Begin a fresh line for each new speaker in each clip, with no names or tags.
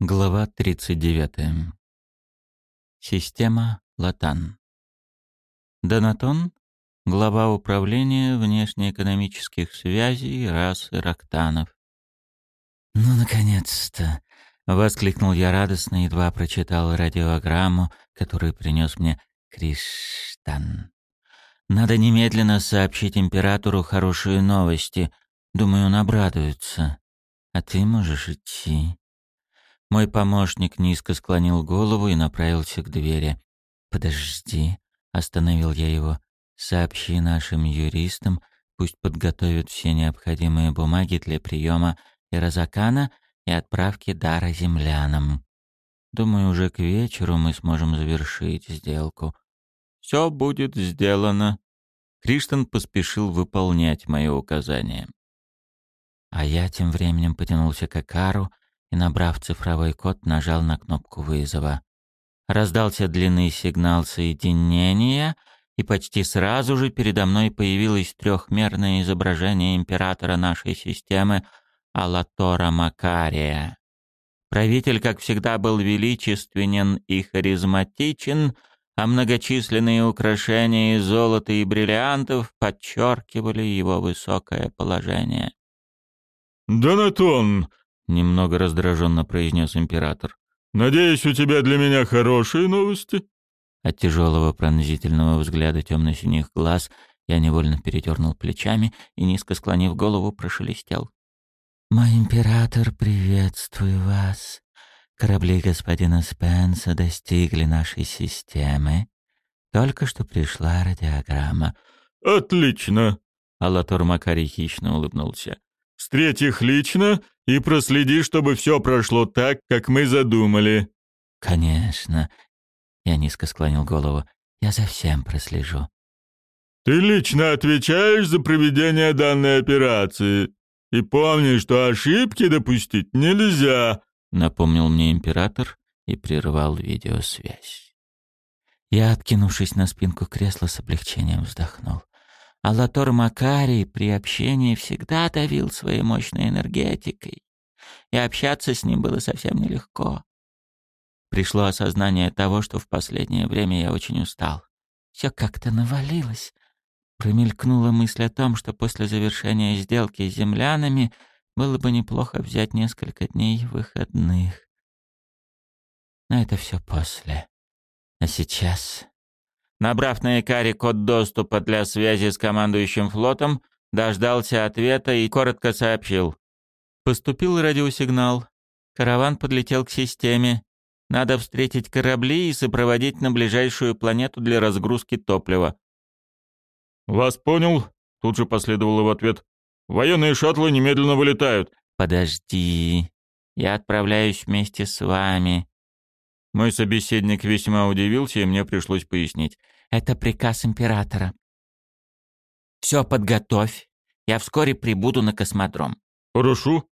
Глава 39. Система Латан. Донатон, глава управления внешнеэкономических связей расы Рактанов. «Ну, наконец-то!» — воскликнул я радостно, едва прочитал радиограмму, которую принес мне Криштан. «Надо немедленно сообщить императору хорошие новости. Думаю, он обрадуется. А ты можешь идти». Мой помощник низко склонил голову и направился к двери. «Подожди», — остановил я его. «Сообщи нашим юристам, пусть подготовят все необходимые бумаги для приема Иразакана и отправки дара землянам. Думаю, уже к вечеру мы сможем завершить сделку». «Все будет сделано». Криштан поспешил выполнять мои указания. А я тем временем потянулся к Акару, и, набрав цифровой код, нажал на кнопку вызова. Раздался длинный сигнал соединения, и почти сразу же передо мной появилось трехмерное изображение императора нашей системы Алатора Макария. Правитель, как всегда, был величественен и харизматичен, а многочисленные украшения из золота и бриллиантов подчеркивали его высокое положение.
«Донатон!»
— немного раздраженно произнес император.
«Надеюсь, у тебя для меня хорошие новости?»
От тяжелого пронзительного взгляда темно-синих глаз я невольно передернул плечами и, низко склонив голову, прошелестел. «Мой император, приветствую вас. Корабли господина Спенса достигли нашей системы. Только что пришла радиограмма».
«Отлично!»
— Аллатор Макарий хищно улыбнулся.
Встреть их лично и проследи, чтобы все прошло так, как мы задумали».
«Конечно». Я низко склонил голову. «Я за всем прослежу».
«Ты лично отвечаешь за проведение данной операции. И помни, что ошибки допустить нельзя», —
напомнил мне император и прервал видеосвязь. Я, откинувшись на спинку кресла, с облегчением вздохнул. Аллатор Макарий при общении всегда давил своей мощной энергетикой, и общаться с ним было совсем нелегко. Пришло осознание того, что в последнее время я очень устал. Все как-то навалилось. Промелькнула мысль о том, что после завершения сделки с землянами было бы неплохо взять несколько дней выходных. Но это все после. А сейчас Набрав на Икаре код доступа для связи с командующим флотом, дождался ответа и коротко сообщил. Поступил радиосигнал. Караван подлетел к системе. Надо встретить корабли и сопроводить на ближайшую планету для разгрузки топлива.
«Вас понял», — тут же последовал его ответ. «Военные шаттлы немедленно вылетают».
«Подожди, я отправляюсь вместе с вами.
Мой собеседник весьма удивился, и мне пришлось пояснить.
«Это приказ императора. Все подготовь. Я вскоре прибуду на космодром».
«Хорошо».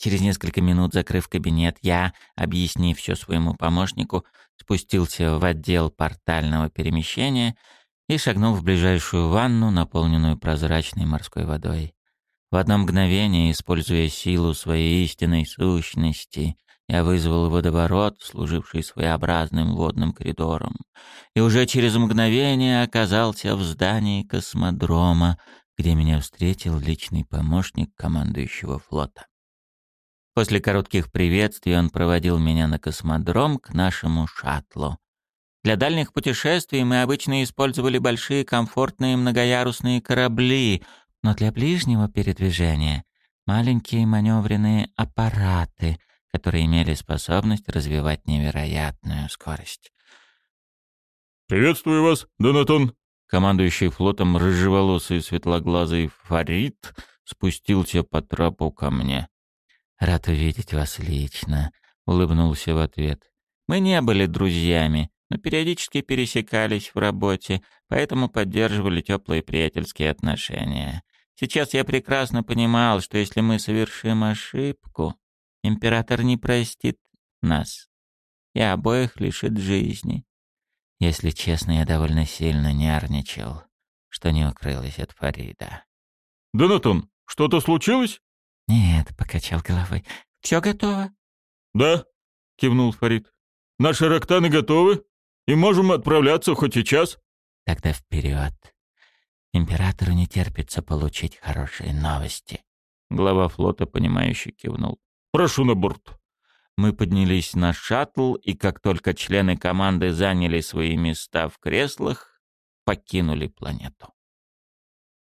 Через несколько минут, закрыв кабинет, я, объяснив все своему помощнику, спустился в отдел портального перемещения и шагнул в ближайшую ванну, наполненную прозрачной морской водой. В одно мгновение, используя силу своей истинной сущности, я вызвал водоворот, служивший своеобразным водным коридором, и уже через мгновение оказался в здании космодрома, где меня встретил личный помощник командующего флота. После коротких приветствий он проводил меня на космодром к нашему шаттлу. Для дальних путешествий мы обычно использовали большие комфортные многоярусные корабли, но для ближнего передвижения — маленькие маневренные аппараты — которые имели способность развивать невероятную скорость.
«Приветствую вас, Донатон!»
Командующий флотом рыжеволосый светлоглазый Фарид спустился по трапу ко мне. «Рад увидеть вас лично», — улыбнулся в ответ. «Мы не были друзьями, но периодически пересекались в работе, поэтому поддерживали теплые приятельские отношения. Сейчас я прекрасно понимал, что если мы совершим ошибку, Император не простит нас и обоих лишит жизни. Если честно, я довольно сильно нервничал, что не укрылось от Фарида.
«Донатон, что-то случилось?»
«Нет», — покачал головой. «Все готово?»
«Да, кивнул Фарид. «Наши рактаны готовы, и можем отправляться хоть и час».
«Тогда вперед. Императору не терпится получить хорошие новости». Глава флота, понимающе кивнул.
«Прошу на борт».
Мы поднялись на шаттл, и как только члены команды заняли свои места в креслах, покинули планету.